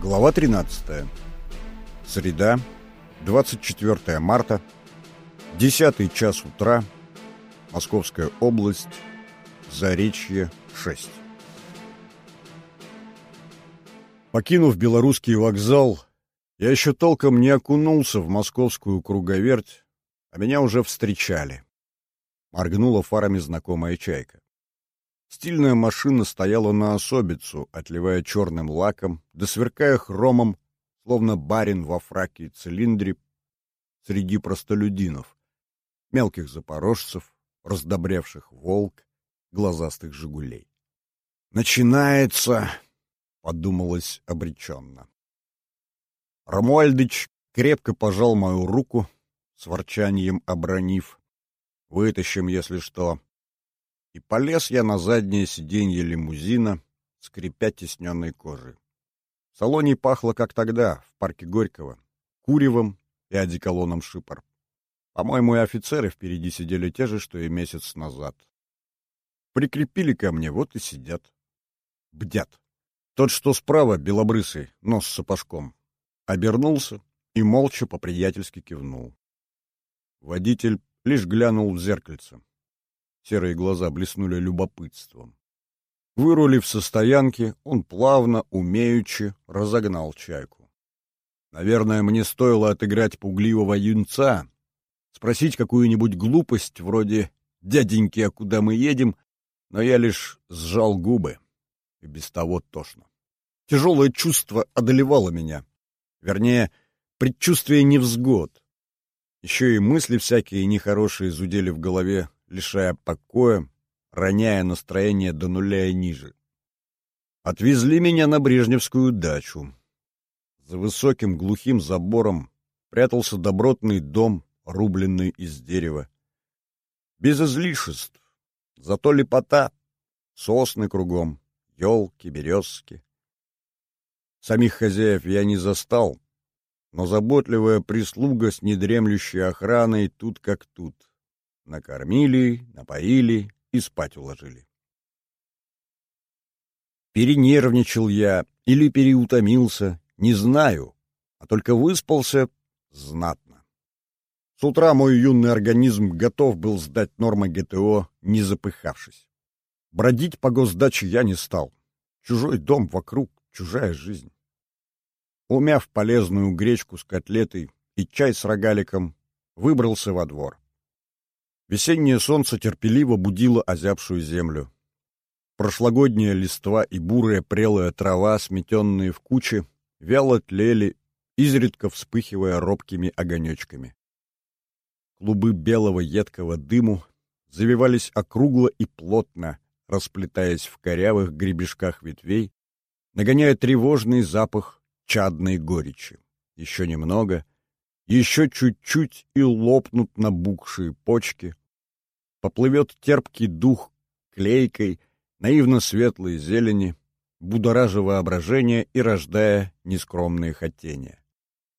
Глава 13. Среда, 24 марта, 10 час утра, Московская область, Заречье, 6. Покинув белорусский вокзал, я еще толком не окунулся в московскую круговерть, а меня уже встречали. Моргнула фарами знакомая чайка. Стильная машина стояла на особицу, отливая черным лаком, да сверкая хромом, словно барин во фраке и цилиндре среди простолюдинов, мелких запорожцев, раздобревших волк, глазастых жигулей. «Начинается!» — подумалось обреченно. Рамуальдыч крепко пожал мою руку, с ворчанием обронив. «Вытащим, если что». И полез я на заднее сиденье лимузина, скрипя тесненной кожей. В салоне пахло, как тогда, в парке Горького, куревом и одеколоном шипор. По-моему, и офицеры впереди сидели те же, что и месяц назад. Прикрепили ко мне, вот и сидят. Бдят. Тот, что справа, белобрысый, нос с сапожком, обернулся и молча по-приятельски кивнул. Водитель лишь глянул в зеркальце. Серые глаза блеснули любопытством. Вырулив со стоянки, он плавно, умеючи, разогнал чайку. Наверное, мне стоило отыграть пугливого юнца, спросить какую-нибудь глупость вроде «Дяденьки, а куда мы едем?» но я лишь сжал губы, и без того тошно. Тяжелое чувство одолевало меня. Вернее, предчувствие невзгод. Еще и мысли всякие нехорошие зудели в голове, лишая покоя, роняя настроение до нуля и ниже. Отвезли меня на Брежневскую дачу. За высоким глухим забором прятался добротный дом, рубленный из дерева. Без излишеств, зато лепота, сосны кругом, елки, березки. Самих хозяев я не застал, но заботливая прислуга с недремлющей охраной тут как тут. Накормили, напоили и спать уложили. Перенервничал я или переутомился, не знаю, а только выспался знатно. С утра мой юный организм готов был сдать нормы ГТО, не запыхавшись. Бродить по госдаче я не стал. Чужой дом вокруг, чужая жизнь. Умяв полезную гречку с котлетой и чай с рогаликом, выбрался во двор. Весеннее солнце терпеливо будило озябшую землю. Прошлогодняя листва и бурая прелая трава, сметенные в кучи, вяло тлели, изредка вспыхивая робкими огонечками. Клубы белого едкого дыму завивались округло и плотно, расплетаясь в корявых гребешках ветвей, нагоняя тревожный запах чадной горечи. Еще немного, еще чуть-чуть и лопнут набухшие почки, поплывет терпкий дух клейкой, наивно светлой зелени, будоража воображение и рождая нескромные хотения.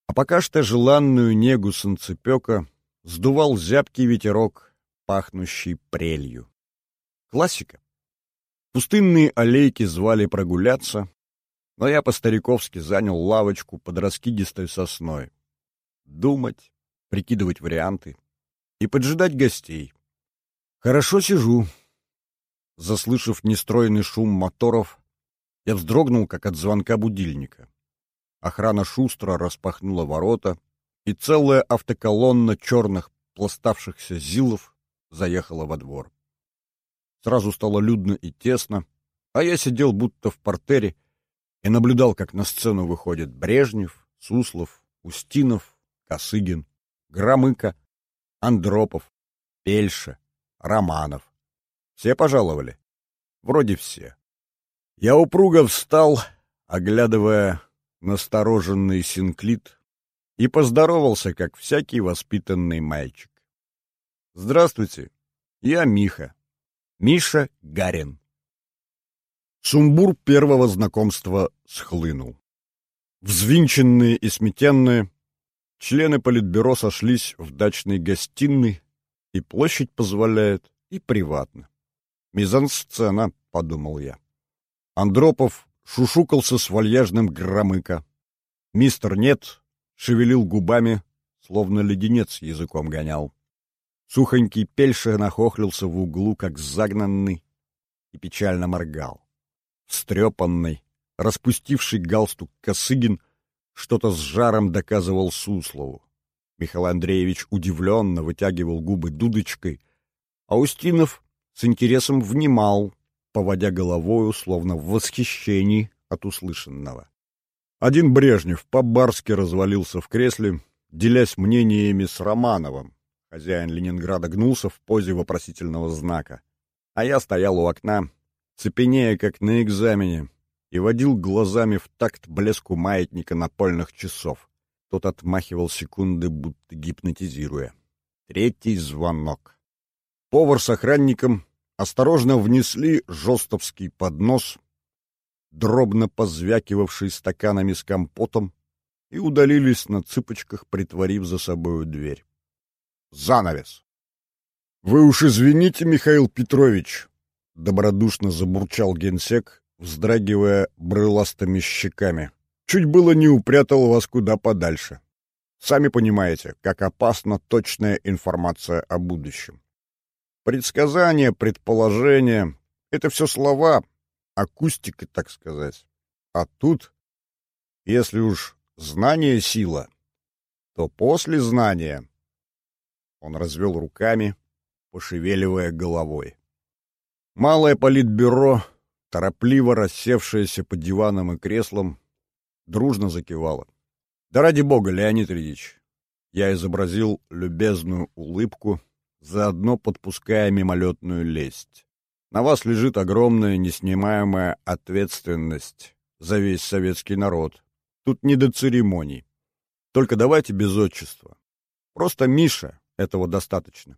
А пока что желанную негу санцепека сдувал зябкий ветерок, пахнущий прелью. Классика. Пустынные аллейки звали прогуляться, но я по-стариковски занял лавочку под раскидистой сосной. Думать, прикидывать варианты и поджидать гостей. Хорошо сижу. Заслышав нестройный шум моторов, я вздрогнул, как от звонка будильника. Охрана шустро распахнула ворота, и целая автоколонна черных пластавшихся зилов заехала во двор. Сразу стало людно и тесно, а я сидел будто в портере и наблюдал, как на сцену выходят Брежнев, Суслов, Устинов, Косыгин, Громыко, Андропов, Пельша, Романов. Все пожаловали? Вроде все. Я упруго встал, оглядывая настороженный синклит, и поздоровался, как всякий воспитанный мальчик. «Здравствуйте, я Миха. Миша Гарин». Сумбур первого знакомства схлынул. Взвинченные и сметенные, члены политбюро сошлись в дачной гостиной, и площадь позволяет, и приватно. Мизансцена, — подумал я. Андропов шушукался с вальяжным громыка, Мистер Нет шевелил губами, словно леденец языком гонял. Сухонький пельша нахохлился в углу, как загнанный, и печально моргал. Встрепанный, распустивший галстук Косыгин что-то с жаром доказывал Суслову. Михаил Андреевич удивленно вытягивал губы дудочкой, а Устинов с интересом внимал, поводя головою, словно в восхищении от услышанного. Один Брежнев по-барски развалился в кресле, делясь мнениями с Романовым, Хозяин Ленинграда гнулся в позе вопросительного знака. А я стоял у окна, цепенея, как на экзамене, и водил глазами в такт блеску маятника напольных часов. Тот отмахивал секунды, будто гипнотизируя. Третий звонок. Повар с охранником осторожно внесли жестовский поднос, дробно позвякивавший стаканами с компотом, и удалились на цыпочках, притворив за собою дверь. Занавес. «Вы уж извините, Михаил Петрович», — добродушно забурчал генсек, вздрагивая брыластыми щеками. «Чуть было не упрятал вас куда подальше. Сами понимаете, как опасна точная информация о будущем. Предсказания, предположения — это все слова, акустика, так сказать. А тут, если уж знание — сила, то после знания он развел руками, пошевеливая головой. Малое политбюро, торопливо рассевшееся по диванам и креслам, дружно закивало. «Да ради бога, Леонид Ильич!» Я изобразил любезную улыбку, заодно подпуская мимолетную лесть. На вас лежит огромная неснимаемая ответственность за весь советский народ. Тут не до церемоний. Только давайте без отчества. Просто Миша, этого достаточно.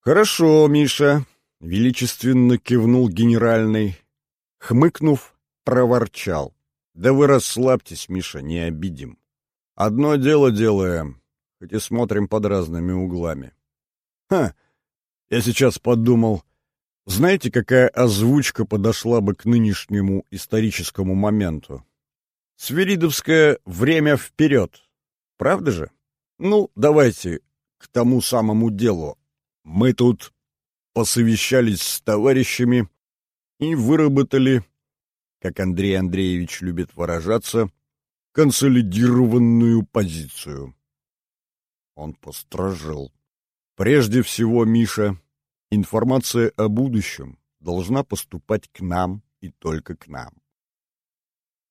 «Хорошо, Миша», — величественно кивнул генеральный. Хмыкнув, проворчал. «Да вы расслабьтесь, Миша, не обидим. Одно дело делаем, хоть и смотрим под разными углами». «Ха! Я сейчас подумал, знаете, какая озвучка подошла бы к нынешнему историческому моменту? Свиридовское «Время вперед». Правда же? Ну, давайте к тому самому делу. Мы тут посовещались с товарищами и выработали, как Андрей Андреевич любит выражаться, консолидированную позицию. Он постражил. Прежде всего, Миша, информация о будущем должна поступать к нам и только к нам.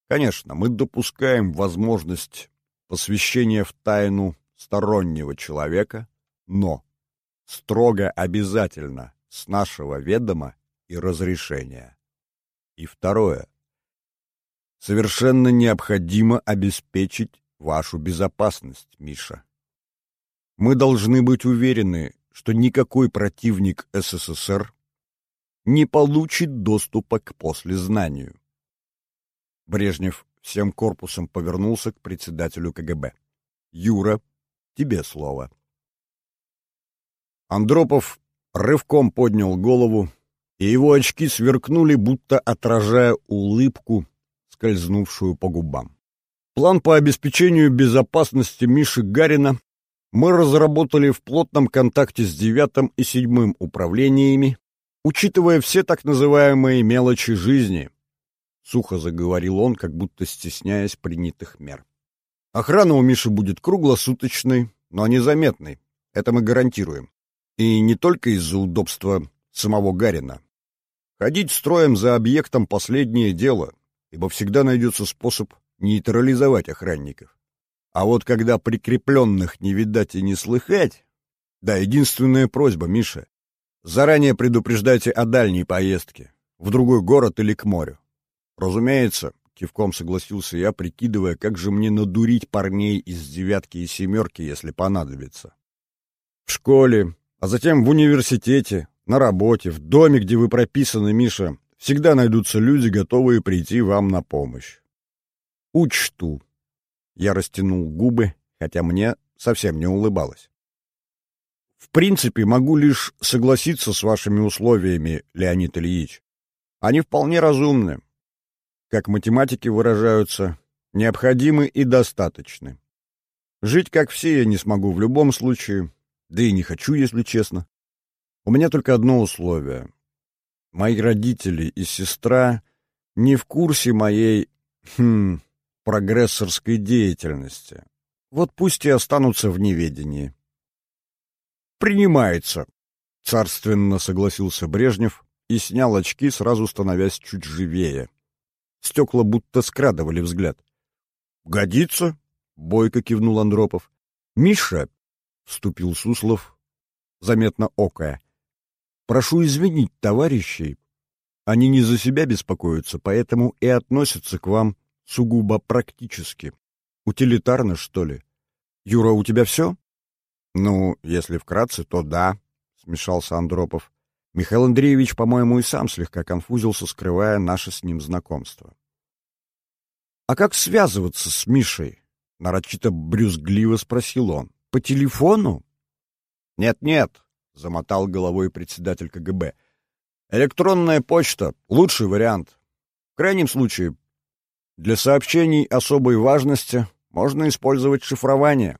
Конечно, мы допускаем возможность посвящения в тайну стороннего человека, но строго обязательно с нашего ведома и разрешения. И второе. Совершенно необходимо обеспечить вашу безопасность, Миша. Мы должны быть уверены, что никакой противник СССР не получит доступа к послезнанию. Брежнев всем корпусом повернулся к председателю КГБ. Юра Тебе слово. Андропов рывком поднял голову, и его очки сверкнули, будто отражая улыбку, скользнувшую по губам. План по обеспечению безопасности Миши Гарина мы разработали в плотном контакте с девятым и седьмым управлениями, учитывая все так называемые мелочи жизни, сухо заговорил он, как будто стесняясь принятых мер. Охрана у Миши будет круглосуточной, но незаметной. Это мы гарантируем. И не только из-за удобства самого Гарина. Ходить строем за объектом — последнее дело, ибо всегда найдется способ нейтрализовать охранников. А вот когда прикрепленных не видать и не слыхать... Да, единственная просьба, Миша. Заранее предупреждайте о дальней поездке, в другой город или к морю. Разумеется, Кивком согласился я, прикидывая, как же мне надурить парней из девятки и семерки, если понадобится. В школе, а затем в университете, на работе, в доме, где вы прописаны, Миша, всегда найдутся люди, готовые прийти вам на помощь. Учту. Я растянул губы, хотя мне совсем не улыбалось. В принципе, могу лишь согласиться с вашими условиями, Леонид Ильич. Они вполне разумны как математики выражаются, необходимы и достаточны. Жить как все я не смогу в любом случае, да и не хочу, если честно. У меня только одно условие. Мои родители и сестра не в курсе моей, хм, прогрессорской деятельности. Вот пусть и останутся в неведении. «Принимается», — царственно согласился Брежнев и снял очки, сразу становясь чуть живее. Стекла будто скрадывали взгляд. «Годится?» — бойко кивнул Андропов. «Миша!» — вступил Суслов, заметно окая. «Прошу извинить товарищей. Они не за себя беспокоятся, поэтому и относятся к вам сугубо практически. Утилитарно, что ли? Юра, у тебя все?» «Ну, если вкратце, то да», — смешался Андропов. Михаил Андреевич, по-моему, и сам слегка конфузился, скрывая наше с ним знакомство. «А как связываться с Мишей?» — нарочито брюзгливо спросил он. «По телефону?» «Нет-нет», — замотал головой председатель КГБ. «Электронная почта — лучший вариант. В крайнем случае, для сообщений особой важности можно использовать шифрование».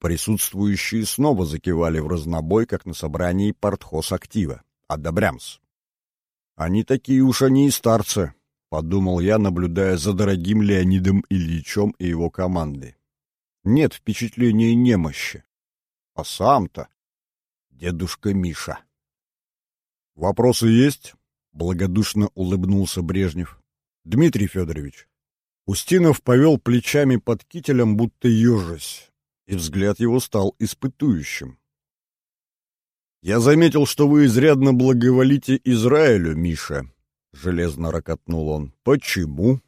Присутствующие снова закивали в разнобой, как на собрании партхоз актива. Одобрямс. Они такие уж они и старцы, — подумал я, наблюдая за дорогим Леонидом Ильичем и его командой. Нет впечатления немощи. А сам-то дедушка Миша. «Вопросы есть?» — благодушно улыбнулся Брежнев. «Дмитрий Федорович». Устинов повел плечами под кителем, будто ежась, и взгляд его стал испытующим. «Я заметил, что вы изрядно благоволите Израилю, Миша», — железно ракотнул он. «Почему?»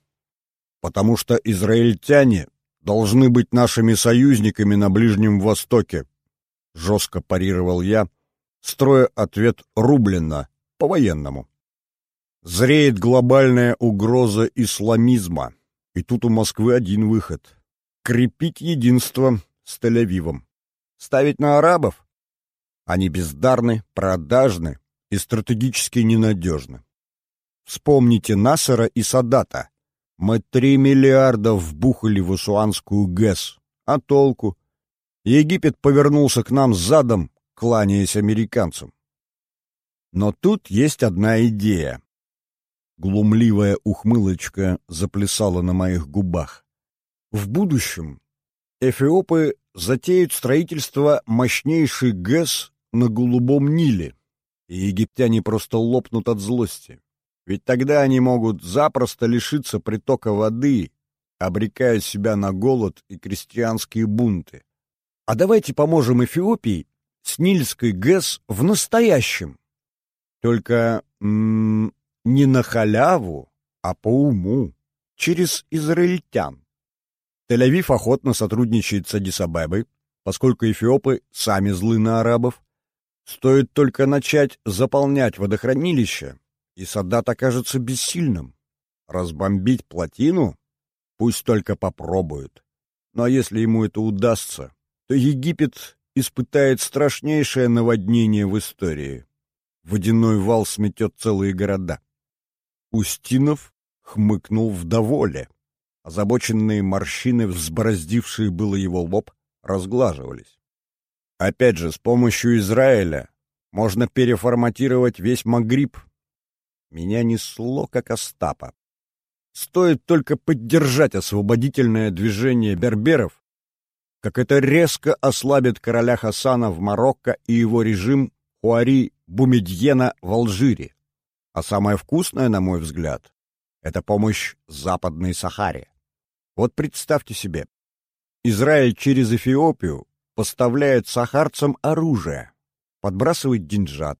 «Потому что израильтяне должны быть нашими союзниками на Ближнем Востоке», — жестко парировал я, строя ответ рубленно, по-военному. «Зреет глобальная угроза исламизма, и тут у Москвы один выход — крепить единство с Тель-Авивом. Ставить на арабов? Они бездарны, продажны и стратегически ненадежны. Вспомните Насара и Садата. Мы три миллиарда вбухали в Усуанскую ГЭС. А толку? Египет повернулся к нам задом, кланяясь американцам. Но тут есть одна идея. Глумливая ухмылочка заплясала на моих губах. В будущем эфиопы затеют строительство мощнейшей ГЭС на Голубом Ниле, и египтяне просто лопнут от злости. Ведь тогда они могут запросто лишиться притока воды, обрекая себя на голод и крестьянские бунты. А давайте поможем Эфиопии с Нильской ГЭС в настоящем. Только м -м, не на халяву, а по уму, через израильтян. Тель-Авив охотно сотрудничает с Адис-Абебой, поскольку эфиопы сами злы на арабов. Стоит только начать заполнять водохранилище, и Саддат окажется бессильным. Разбомбить плотину? Пусть только попробуют. Но если ему это удастся, то Египет испытает страшнейшее наводнение в истории. Водяной вал сметет целые города. Устинов хмыкнул в доволе. Озабоченные морщины, взбороздившие было его лоб, разглаживались. Опять же, с помощью Израиля можно переформатировать весь Магриб, меня несло, как Остапа. Стоит только поддержать освободительное движение берберов, как это резко ослабит короля Хасана в Марокко и его режим Хуари Бумедьена в Алжире. А самое вкусное, на мой взгляд, это помощь Западной Сахаре. Вот представьте себе, Израиль через Эфиопию поставляет сахарцам оружие, подбрасывает деньжат,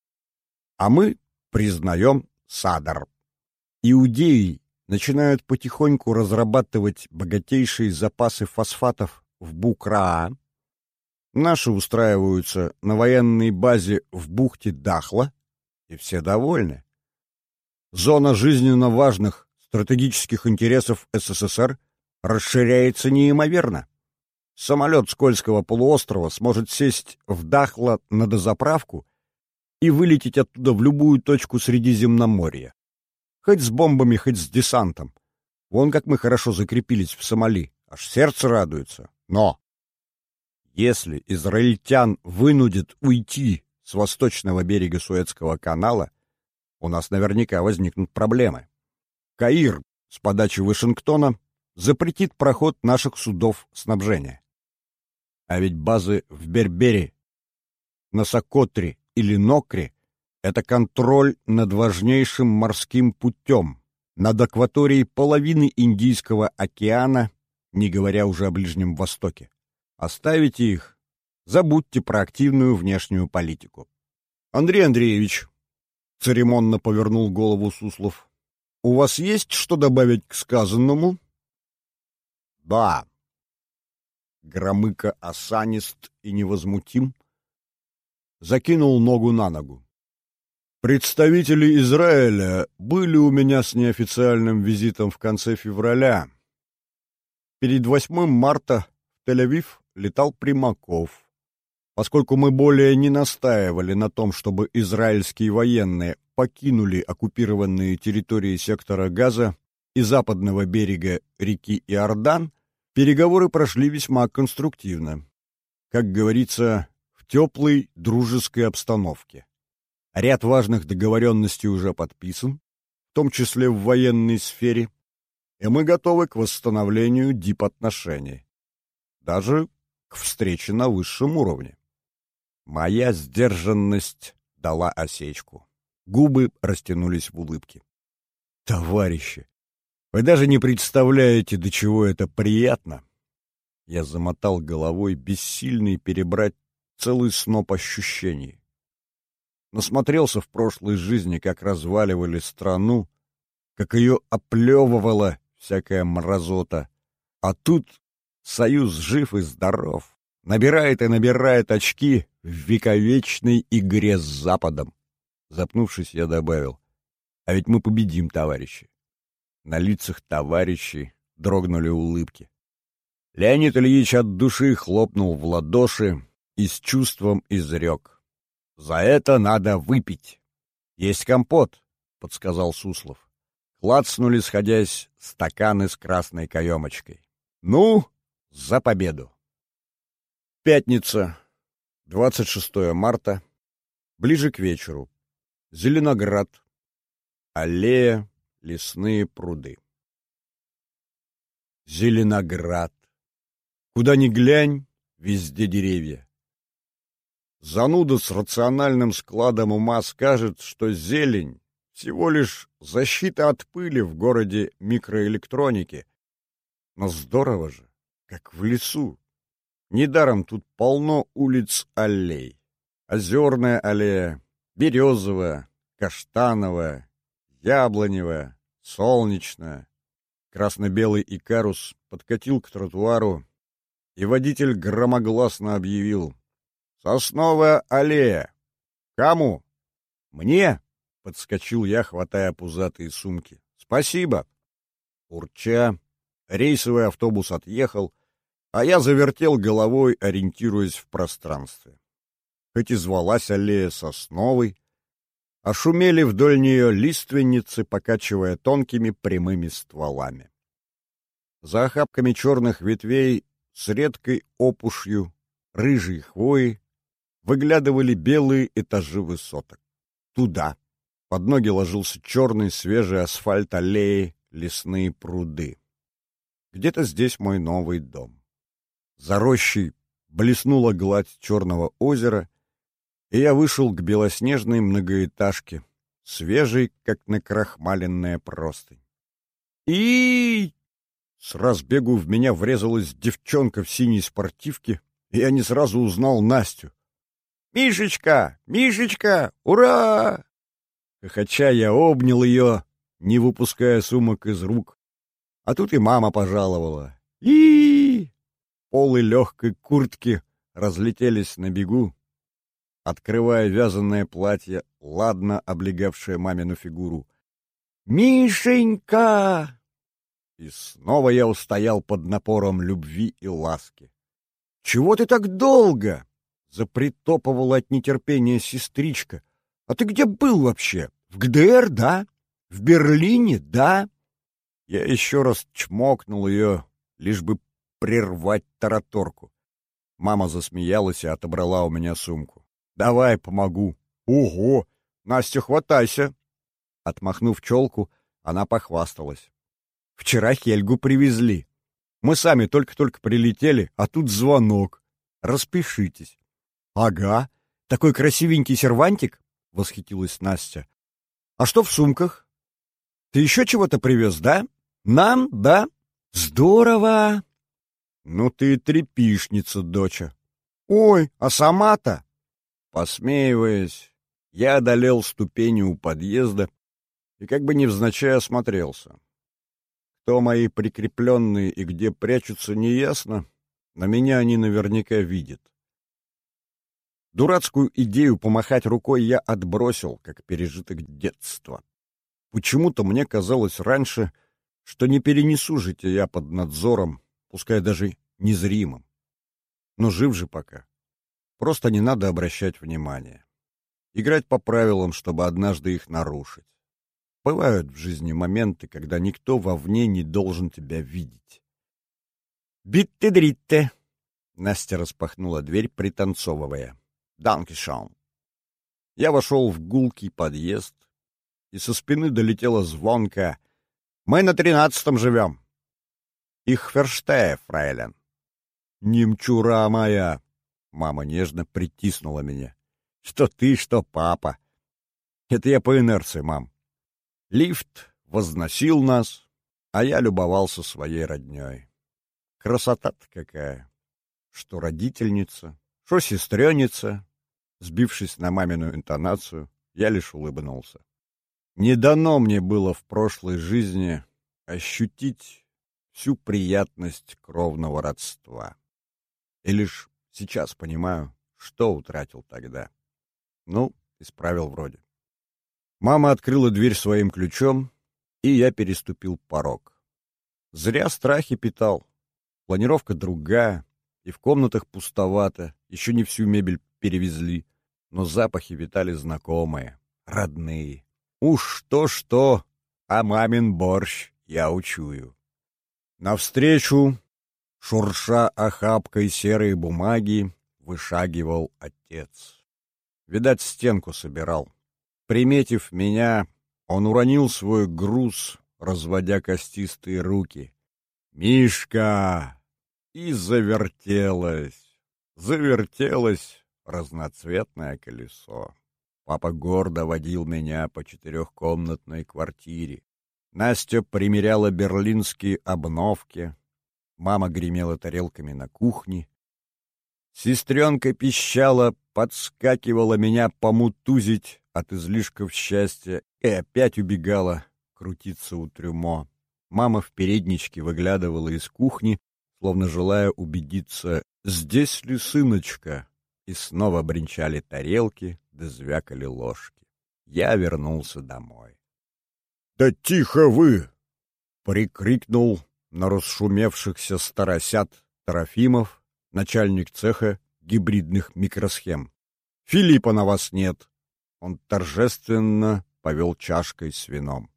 а мы признаем Садар. Иудеи начинают потихоньку разрабатывать богатейшие запасы фосфатов в Букраа. Наши устраиваются на военной базе в бухте Дахла, и все довольны. Зона жизненно важных стратегических интересов СССР расширяется неимоверно. Самолет с Кольского полуострова сможет сесть в Дахла на дозаправку и вылететь оттуда в любую точку Средиземноморья. Хоть с бомбами, хоть с десантом. Вон как мы хорошо закрепились в Сомали, аж сердце радуется. Но если израильтян вынудят уйти с восточного берега Суэцкого канала, у нас наверняка возникнут проблемы. Каир с подачи Вашингтона запретит проход наших судов снабжения. А ведь базы в Бербере, на Сокотре или Нокре — это контроль над важнейшим морским путем, над акваторией половины Индийского океана, не говоря уже о Ближнем Востоке. Оставите их, забудьте про активную внешнюю политику. Андрей Андреевич, церемонно повернул голову Суслов, у вас есть что добавить к сказанному? Да. Громыко осанист и невозмутим закинул ногу на ногу. Представители Израиля были у меня с неофициальным визитом в конце февраля. Перед 8 марта в Тель-Авив летал Примаков. Поскольку мы более не настаивали на том, чтобы израильские военные покинули оккупированные территории сектора Газа и западного берега реки Иордан, переговоры прошли весьма конструктивно. Как говорится, в теплой дружеской обстановке. Ряд важных договоренностей уже подписан, в том числе в военной сфере, и мы готовы к восстановлению дипотношений. Даже к встрече на высшем уровне. Моя сдержанность дала осечку. Губы растянулись в улыбке. «Товарищи, вы даже не представляете, до чего это приятно!» Я замотал головой, бессильный перебрать целый сноп ощущений. Насмотрелся в прошлой жизни, как разваливали страну, как ее оплевывала всякая мразота. А тут союз жив и здоров, набирает и набирает очки в вековечной игре с Западом. Запнувшись, я добавил. А ведь мы победим, товарищи. На лицах товарищей дрогнули улыбки. Леонид Ильич от души хлопнул в ладоши и с чувством изрек. «За это надо выпить!» «Есть компот», — подсказал Суслов. Клацнули, сходясь, стаканы с красной каемочкой. «Ну, за победу!» Пятница, 26 марта, ближе к вечеру. Зеленоград. Аллея, лесные пруды. Зеленоград. Куда ни глянь, везде деревья. Зануда с рациональным складом ума скажет, что зелень — всего лишь защита от пыли в городе микроэлектроники. Но здорово же, как в лесу. Недаром тут полно улиц аллей. Озерная аллея, березовая, каштановая, яблоневая, солнечная. Красно-белый икарус подкатил к тротуару, и водитель громогласно объявил «Сосновая аллея! Кому?» «Мне!» — подскочил я, хватая пузатые сумки. «Спасибо!» Урча, рейсовый автобус отъехал, а я завертел головой, ориентируясь в пространстве хоть и звалась аллея сосновой, а шумели вдоль нее лиственницы, покачивая тонкими прямыми стволами. За охапками черных ветвей с редкой опушью, рыжей хвои, выглядывали белые этажи высоток. Туда, под ноги ложился черный свежий асфальт аллеи, лесные пруды. Где-то здесь мой новый дом. За рощей блеснула гладь черного озера, и я вышел к белоснежной многоэтажке, свежей, как накрахмаленная простынь. И с разбегу в меня врезалась девчонка в синей спортивке, и я не сразу узнал Настю. «Мишечка! Мишечка! Ура!» Хохоча я обнял ее, не выпуская сумок из рук. А тут и мама пожаловала. и Полы легкой куртки разлетелись на бегу, открывая вязаное платье, ладно облегавшее мамину фигуру. «Мишенька!» И снова я устоял под напором любви и ласки. «Чего ты так долго?» — запритопывала от нетерпения сестричка. «А ты где был вообще? В ГДР, да? В Берлине, да?» Я еще раз чмокнул ее, лишь бы прервать тараторку. Мама засмеялась и отобрала у меня сумку. «Давай, помогу». «Ого! Настя, хватайся!» Отмахнув челку, она похвасталась. «Вчера Хельгу привезли. Мы сами только-только прилетели, а тут звонок. Распишитесь». «Ага, такой красивенький сервантик!» — восхитилась Настя. «А что в сумках? Ты еще чего-то привез, да? Нам, да? Здорово!» «Ну ты трепишница, доча!» «Ой, а сама-то?» Посмеиваясь, я одолел ступени у подъезда и как бы невзначай осмотрелся. Кто мои прикрепленные и где прячутся, неясно, но меня они наверняка видят. Дурацкую идею помахать рукой я отбросил, как пережиток детства. Почему-то мне казалось раньше, что не перенесу жития под надзором, пускай даже незримым. Но жив же пока. Просто не надо обращать внимания. Играть по правилам, чтобы однажды их нарушить. Бывают в жизни моменты, когда никто вовне не должен тебя видеть. «Битте-дритте!» Настя распахнула дверь, пританцовывая. «Данкишон!» Я вошел в гулкий подъезд, и со спины долетела звонка. «Мы на тринадцатом живем!» «Их ферштея, фрейлен!» «Немчура моя!» Мама нежно притиснула меня. Что ты, что папа. Это я по инерции, мам. Лифт возносил нас, а я любовался своей роднёй. Красота-то какая! Что родительница, что сестрёница. Сбившись на мамину интонацию, я лишь улыбнулся. Не дано мне было в прошлой жизни ощутить всю приятность кровного родства. И лишь Сейчас понимаю, что утратил тогда. Ну, исправил вроде. Мама открыла дверь своим ключом, и я переступил порог. Зря страхи питал. Планировка другая, и в комнатах пустовато, еще не всю мебель перевезли, но запахи витали знакомые, родные. Уж что-что, а мамин борщ я учую. Навстречу Шурша охапкой серой бумаги, вышагивал отец. Видать, стенку собирал. Приметив меня, он уронил свой груз, разводя костистые руки. «Мишка!» И завертелось, завертелось разноцветное колесо. Папа гордо водил меня по четырехкомнатной квартире. Настя примеряла берлинские обновки, Мама гремела тарелками на кухне. Сестренка пищала, подскакивала меня помутузить от излишков счастья и опять убегала крутиться у трюмо. Мама в передничке выглядывала из кухни, словно желая убедиться, здесь ли сыночка, и снова бренчали тарелки, да звякали ложки. Я вернулся домой. — Да тихо вы! — прикрикнул на расшумевшихся старосят Трофимов, начальник цеха гибридных микросхем. «Филиппа на вас нет!» Он торжественно повел чашкой с вином.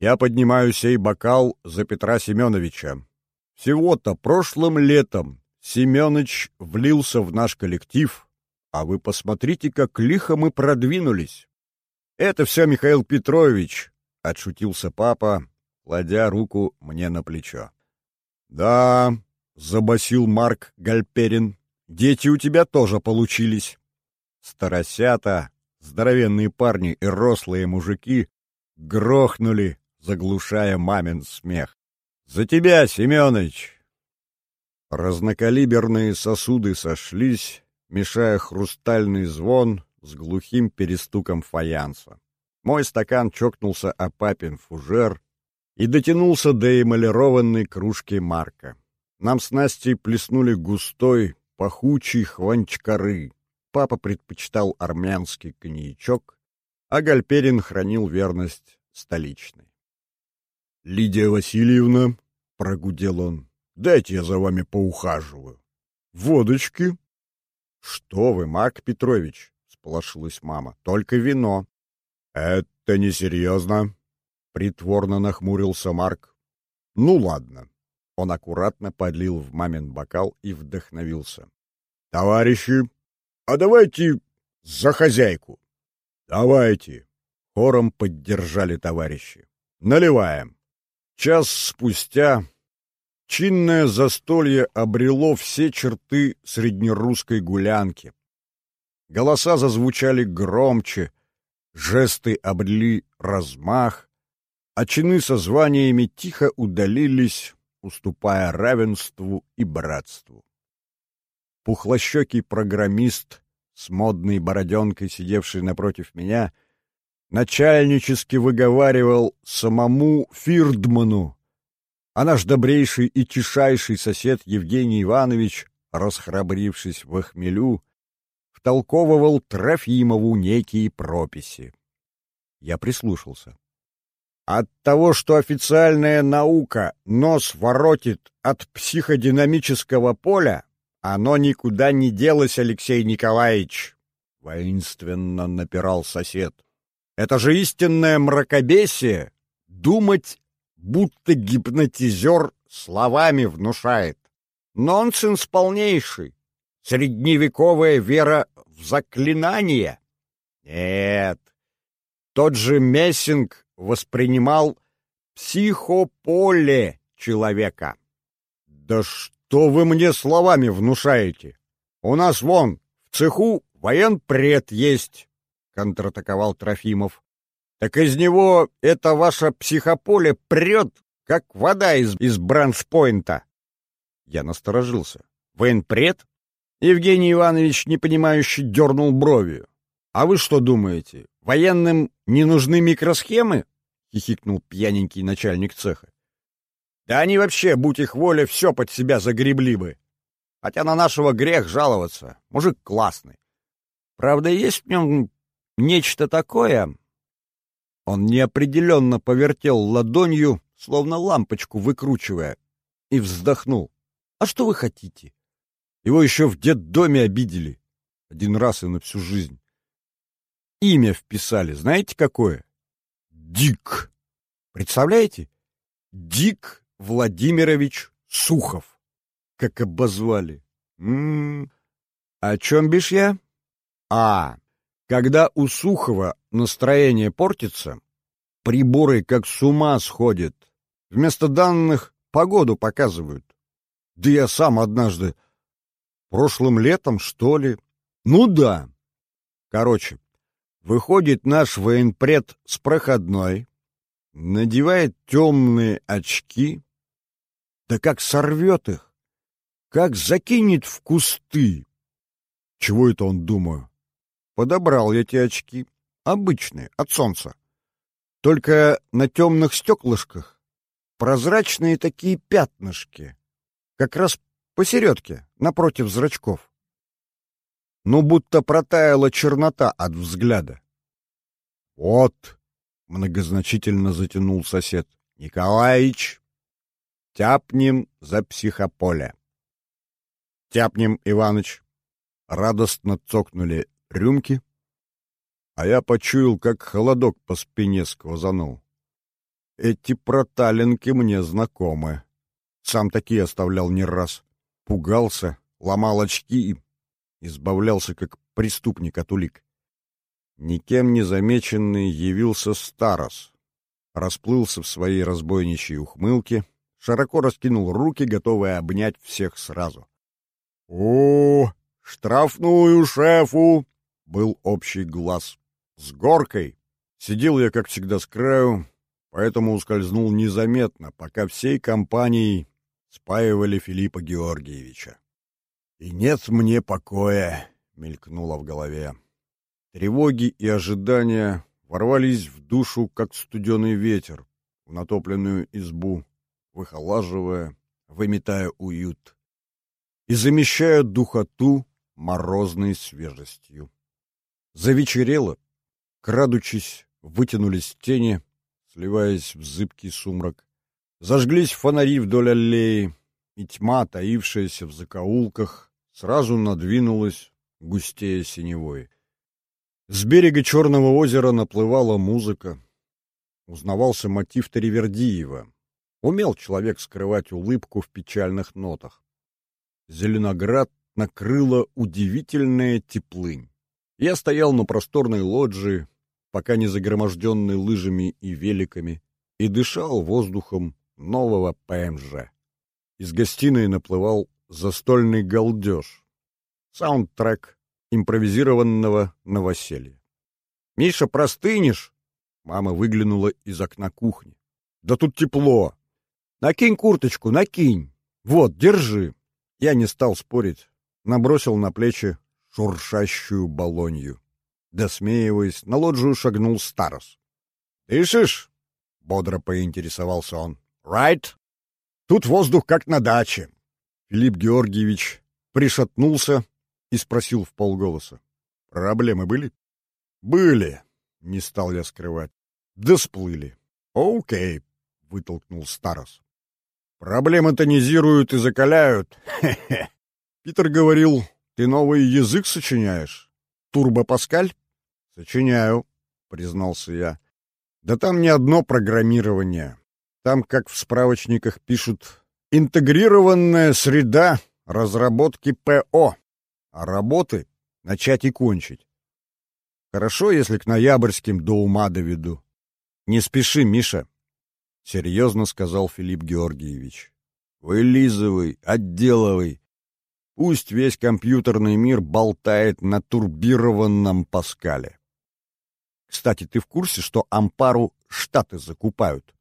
«Я поднимаю сей бокал за Петра Семеновича. Всего-то прошлым летом Семенович влился в наш коллектив, а вы посмотрите, как лихо мы продвинулись. Это все Михаил Петрович, — отшутился папа, кладя руку мне на плечо. «Да», — забасил Марк Гальперин, — «дети у тебя тоже получились». Старосята, здоровенные парни и рослые мужики грохнули, заглушая мамин смех. «За тебя, Семёныч!» Разнокалиберные сосуды сошлись, мешая хрустальный звон с глухим перестуком фаянса. Мой стакан чокнулся о папин фужер, и дотянулся до эмалированной кружки Марка. Нам с Настей плеснули густой, пахучий хванчкары. Папа предпочитал армянский коньячок, а Гальперин хранил верность столичной. — Лидия Васильевна, — прогудел он, — дайте я за вами поухаживаю. — Водочки? — Что вы, Марк Петрович, — сполошилась мама, — только вино. — Это несерьезно, Притворно нахмурился Марк. Ну ладно. Он аккуратно подлил в мамин бокал и вдохновился. Товарищи, а давайте за хозяйку. Давайте. Хором поддержали товарищи. Наливаем. Час спустя чинное застолье обрело все черты среднерусской гулянки. Голоса зазвучали громче, жесты обрели размах, а чины со званиями тихо удалились, уступая равенству и братству. Пухлощекий программист с модной бороденкой, сидевший напротив меня, начальнически выговаривал самому Фирдману, а наш добрейший и тишайший сосед Евгений Иванович, расхрабрившись в хмелю, втолковывал Трофимову некие прописи. Я прислушался. От того, что официальная наука нос воротит от психодинамического поля, оно никуда не делось, Алексей Николаевич, — воинственно напирал сосед. Это же истинное мракобесие — думать, будто гипнотизер словами внушает. Нонсенс полнейший. Средневековая вера в заклинание. Нет. Тот же Мессинг воспринимал психополе человека. Да что вы мне словами внушаете? У нас вон в цеху военпред есть, контратаковал Трофимов. Так из него это ваше психополе прет, как вода из, из браншпойнта. Я насторожился. Военпред? Евгений Иванович, непонимающе, дернул бровью. «А вы что думаете, военным не нужны микросхемы?» — хихикнул пьяненький начальник цеха. «Да они вообще, будь их воля, все под себя загребли бы. Хотя на нашего грех жаловаться. Мужик классный. Правда, есть в нем нечто такое...» Он неопределенно повертел ладонью, словно лампочку выкручивая, и вздохнул. «А что вы хотите? Его еще в детдоме обидели. Один раз и на всю жизнь. Имя вписали, знаете какое? Дик. Представляете? Дик Владимирович Сухов. Как обозвали. М -м -м. О чем бишь я? А, когда у Сухова настроение портится, приборы как с ума сходят. Вместо данных погоду показывают. Да я сам однажды Прошлым летом, что ли? Ну да. Короче, выходит наш военпред с проходной, надевает темные очки, да как сорвет их, как закинет в кусты. Чего это он, думаю? Подобрал я эти очки, обычные, от солнца. Только на темных стеклышках прозрачные такие пятнышки, как раз посередке, напротив зрачков. Ну, будто протаяла чернота от взгляда. «Вот», — многозначительно затянул сосед, — «Николаич, тяпнем за психополе». «Тяпнем, Иваныч», — радостно цокнули рюмки, а я почуял, как холодок по спине сквозанул. Эти проталинки мне знакомы. Сам такие оставлял не раз пугался, ломал очки и избавлялся как преступник от улик. Никем не замеченный явился Старос, расплылся в своей разбойничьей ухмылке, широко раскинул руки, готовый обнять всех сразу. — О, штрафную шефу! — был общий глаз. С горкой сидел я, как всегда, с краю, поэтому ускользнул незаметно, пока всей компанией спаивали Филиппа Георгиевича. «И нет мне покоя», — мелькнуло в голове. Тревоги и ожидания ворвались в душу, как студеный ветер, в натопленную избу, выхолаживая, выметая уют и замещая духоту морозной свежестью. Завечерело, крадучись, вытянулись тени, сливаясь в зыбкий сумрак. Зажглись фонари вдоль аллеи, и тьма, таившаяся в закоулках, сразу надвинулась густее синевой. С берега Черного озера наплывала музыка. Узнавался мотив Таривердиева. Умел человек скрывать улыбку в печальных нотах. Зеленоград накрыла удивительная теплынь. Я стоял на просторной лоджии, пока не загроможденной лыжами и великами, и дышал воздухом нового ПМЖ. Из гостиной наплывал застольный галдеж. Саундтрек импровизированного новоселья. «Миша, простынешь?» Мама выглянула из окна кухни. «Да тут тепло!» «Накинь курточку, накинь! Вот, держи!» Я не стал спорить, набросил на плечи шуршащую балонью. Досмеиваясь, на лоджию шагнул Старос. «Дышишь?» — бодро поинтересовался он. «Right?» «Тут воздух как на даче». Филипп Георгиевич пришатнулся и спросил в полголоса. «Проблемы были?» «Были», — не стал я скрывать. «Да сплыли». «Окей», — вытолкнул Старос. «Проблемы тонизируют и закаляют. Хе-хе. Питер говорил, ты новый язык сочиняешь? Турбо-паскаль?» «Сочиняю», — признался я. «Да там не одно программирование. Там, как в справочниках пишут, интегрированная среда разработки ПО, а работы начать и кончить. Хорошо, если к ноябрьским до ума доведу. Не спеши, Миша, — серьезно сказал Филипп Георгиевич. Вылизывай, отделывай. Пусть весь компьютерный мир болтает на турбированном Паскале. Кстати, ты в курсе, что Ампару Штаты закупают?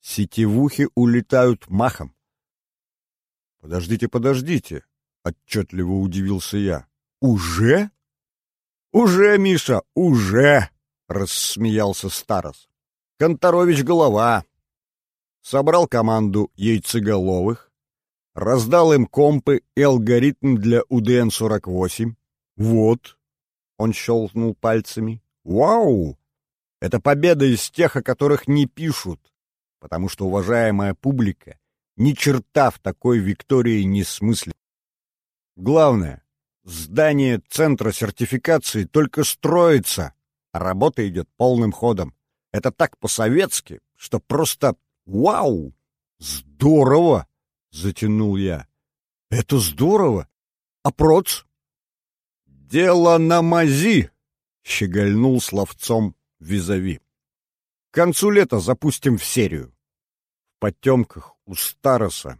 Сетевухи улетают махом. Подождите, подождите, отчетливо удивился я. Уже? Уже, Миша, уже, рассмеялся Старос. Конторович голова. Собрал команду яйцеголовых, раздал им компы и алгоритм для УДН-48. Вот, он щелкнул пальцами. Вау! Это победа из тех, о которых не пишут потому что уважаемая публика ни черта в такой Виктории не смыслит. Главное, здание центра сертификации только строится, а работа идет полным ходом. Это так по-советски, что просто вау! Здорово! Затянул я. Это здорово! А проц? Дело на мази! Щегольнул словцом визави. К концу лета запустим в серию. В потемках у Староса,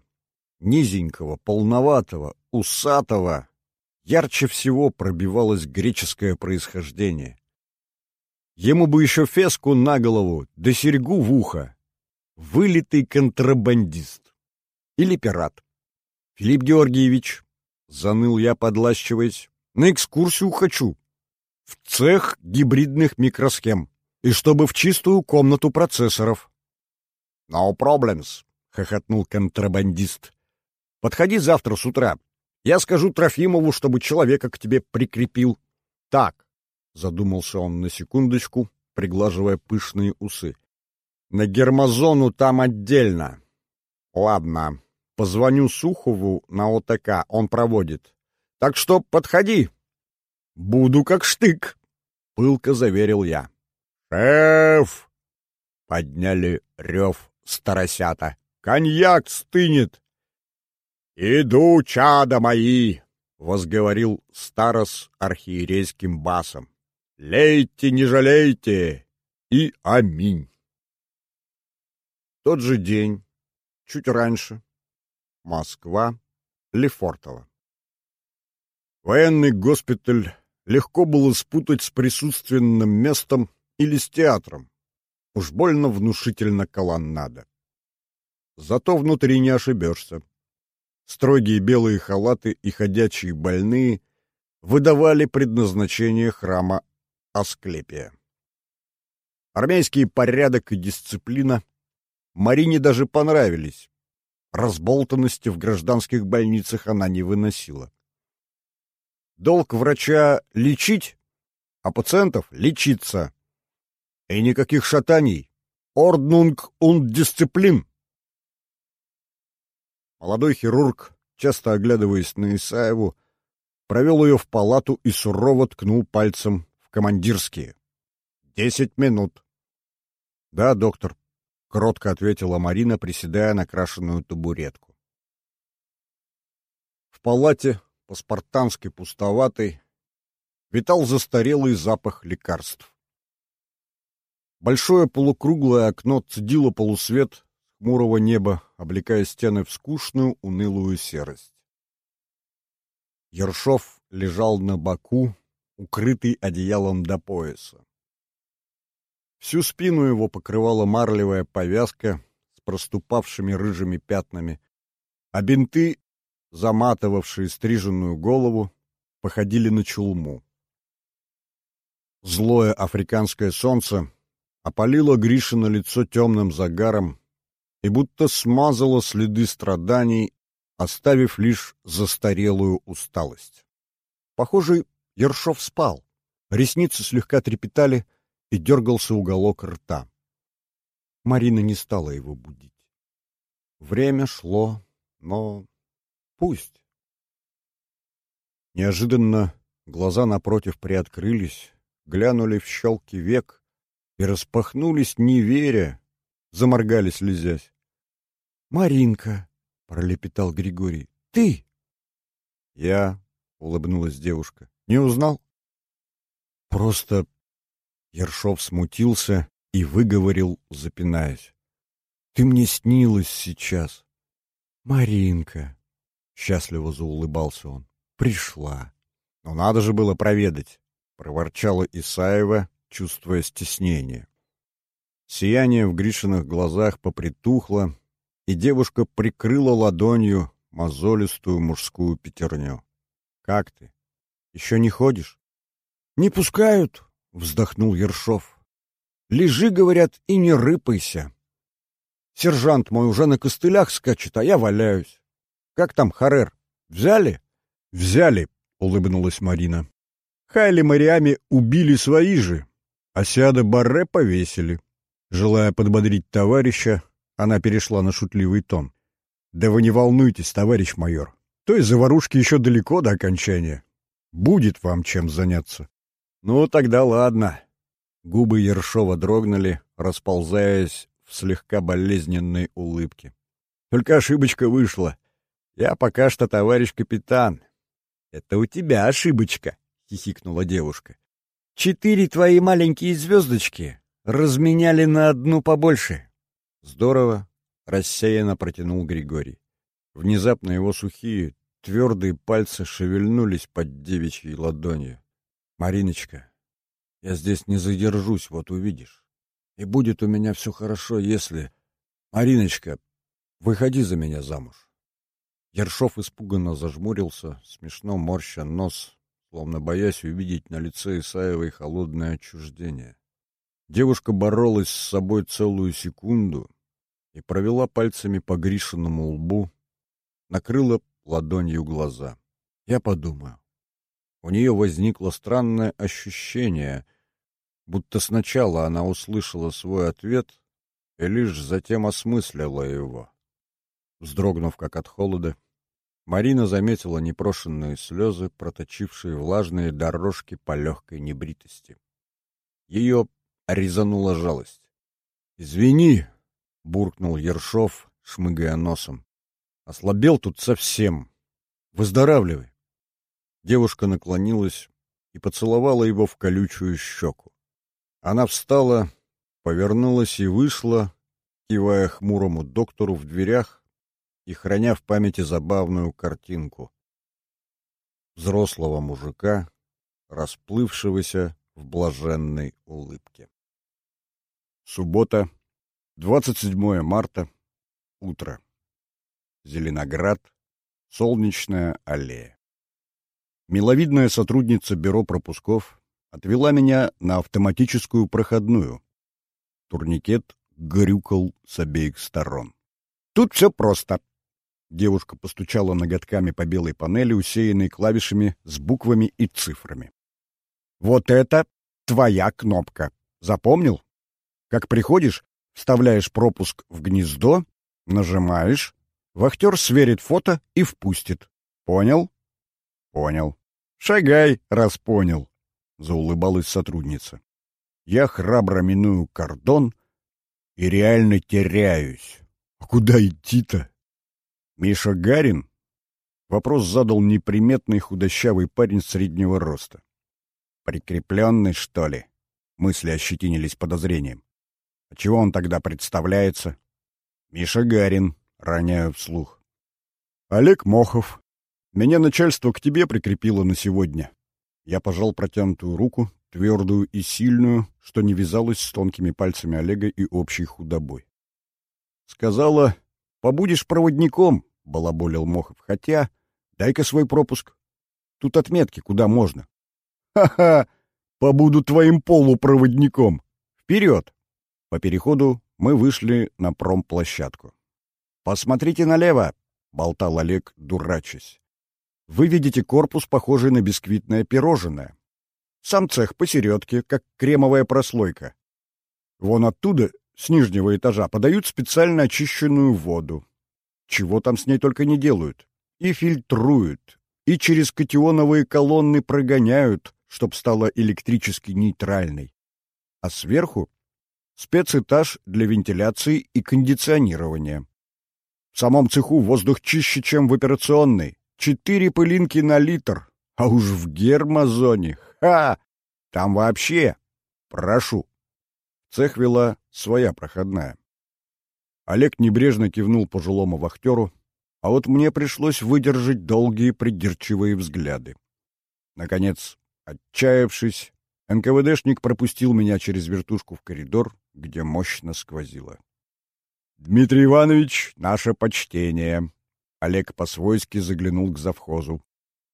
низенького, полноватого, усатого, ярче всего пробивалось греческое происхождение. Ему бы еще феску на голову, да серьгу в ухо. Вылитый контрабандист. Или пират. Филипп Георгиевич, заныл я, подлащиваясь, на экскурсию хочу. В цех гибридных микросхем и чтобы в чистую комнату процессоров. — No problems, — хохотнул контрабандист. — Подходи завтра с утра. Я скажу Трофимову, чтобы человека к тебе прикрепил. — Так, — задумался он на секундочку, приглаживая пышные усы. — На гермозону там отдельно. — Ладно, позвоню Сухову на ОТК, он проводит. Так что подходи. — Буду как штык, — пылко заверил я. «Шеф!» — подняли рев старосята. «Коньяк стынет!» «Иду, чада мои!» — возговорил старос архиерейским басом. «Лейте, не жалейте!» И аминь. Тот же день, чуть раньше, Москва, Лефортово. Военный госпиталь легко было спутать с присутственным местом или с театром. Уж больно внушительно колоннада. Зато внутри не ошибешься. Строгие белые халаты и ходячие больные выдавали предназначение храма Асклепия. Армейский порядок и дисциплина Марине даже понравились. Разболтанности в гражданских больницах она не выносила. Долг врача — лечить, а пациентов — лечиться. И никаких шатаний. Орднунг und дисциплин. Молодой хирург, часто оглядываясь на Исаеву, провел ее в палату и сурово ткнул пальцем в командирские. «Десять минут». «Да, доктор». Кротко ответила Марина, приседая на крашеную табуретку. В палате, по-спартански пустоватой, витал застарелый запах лекарств. Большое полукруглое окно цедило полусвет хмурого неба, облекая стены в скучную, унылую серость. Ершов лежал на боку, укрытый одеялом до пояса. Всю спину его покрывала марлевая повязка с проступавшими рыжими пятнами, а бинты, заматывавшие стриженную голову, походили на чулму. Злое африканское солнце опалило Гришина лицо темным загаром и будто смазало следы страданий, оставив лишь застарелую усталость. Похоже, Ершов спал. Ресницы слегка трепетали, и дергался уголок рта. Марина не стала его будить. Время шло, но пусть. Неожиданно глаза напротив приоткрылись, глянули в щелки век и распахнулись, не веря, заморгали, слезясь. — Маринка, — пролепетал Григорий, — ты? — Я, — улыбнулась девушка, — не узнал? — Просто Ершов смутился и выговорил, запинаясь. — Ты мне снилась сейчас. — Маринка, — счастливо заулыбался он, — пришла. — Но надо же было проведать, — проворчала Исаева, чувствуя стеснение. Сияние в Гришиных глазах попритухло, и девушка прикрыла ладонью мозолистую мужскую пятерню. — Как ты? Еще не ходишь? — Не пускают, — вздохнул Ершов. «Лежи, говорят, и не рыпайся. Сержант мой уже на костылях скачет, а я валяюсь. Как там, Харер, взяли?» «Взяли», — улыбнулась Марина. «Хайли Мариами убили свои же, а Сиада Барре повесили». Желая подбодрить товарища, она перешла на шутливый тон. «Да вы не волнуйтесь, товарищ майор. Той заварушки еще далеко до окончания. Будет вам чем заняться». «Ну, тогда ладно». Губы Ершова дрогнули, расползаясь в слегка болезненной улыбке. «Только ошибочка вышла. Я пока что товарищ капитан». «Это у тебя ошибочка», — хихикнула девушка. «Четыре твои маленькие звездочки разменяли на одну побольше». «Здорово», — рассеянно протянул Григорий. Внезапно его сухие, твердые пальцы шевельнулись под девичьей ладонью. Мариночка, я здесь не задержусь, вот увидишь. И будет у меня все хорошо, если... Мариночка, выходи за меня замуж. Ершов испуганно зажмурился, смешно морща нос, словно боясь увидеть на лице Исаевой холодное отчуждение. Девушка боролась с собой целую секунду и провела пальцами по Гришиному лбу, накрыла ладонью глаза. Я подумаю у нее возникло странное ощущение, будто сначала она услышала свой ответ и лишь затем осмыслила его. Вздрогнув как от холода, Марина заметила непрошенные слезы, проточившие влажные дорожки по легкой небритости. Ее резанула жалость. «Извини!» — буркнул Ершов, шмыгая носом. «Ослабел тут совсем. Выздоравливай!» Девушка наклонилась и поцеловала его в колючую щеку. Она встала, повернулась и вышла, кивая хмурому доктору в дверях и храня в памяти забавную картинку. Взрослого мужика, расплывшегося в блаженной улыбке. Суббота, 27 марта, утро. Зеленоград, Солнечная аллея. Миловидная сотрудница бюро пропусков отвела меня на автоматическую проходную. Турникет грюкал с обеих сторон. «Тут все просто». Девушка постучала ноготками по белой панели, усеянной клавишами с буквами и цифрами. «Вот это твоя кнопка. Запомнил? Как приходишь, вставляешь пропуск в гнездо, нажимаешь, вахтер сверит фото и впустит. Понял?» «Понял». «Шагай, раз понял», — заулыбалась сотрудница. Я храбро миную кордон, И реально теряюсь. А куда идти-то? Миша Гарин? Вопрос задал неприметный худощавый парень среднего роста. Прикрепленный, что ли? Мысли ощетинились подозрением. А чего он тогда представляется? Миша Гарин, роняю вслух. Олег Мохов. Меня начальство к тебе прикрепило на сегодня. Я пожал протянутую руку, твердую и сильную, что не вязалось с тонкими пальцами Олега и общей худобой. Сказала, побудешь проводником, — балаболил Мохов, — хотя дай-ка свой пропуск. Тут отметки, куда можно. Ха-ха, побуду твоим полупроводником. Вперед! По переходу мы вышли на промплощадку. «Посмотрите налево!» — болтал Олег, дурачась. «Вы видите корпус, похожий на бисквитное пирожное. Сам цех посередке, как кремовая прослойка. Вон оттуда, с нижнего этажа, подают специально очищенную воду. Чего там с ней только не делают. И фильтруют, и через катионовые колонны прогоняют, чтоб стала электрически нейтральной. А сверху спецэтаж для вентиляции и кондиционирования. В самом цеху воздух чище, чем в операционной. Четыре пылинки на литр. А уж в гермозоне Ха! Там вообще! Прошу!» Цех вела своя проходная. Олег небрежно кивнул пожилому вахтеру, а вот мне пришлось выдержать долгие придирчивые взгляды. Наконец, отчаявшись, НКВДшник пропустил меня через вертушку в коридор, где мощно сквозило. «Дмитрий Иванович, наше почтение!» Олег по-свойски заглянул к завхозу.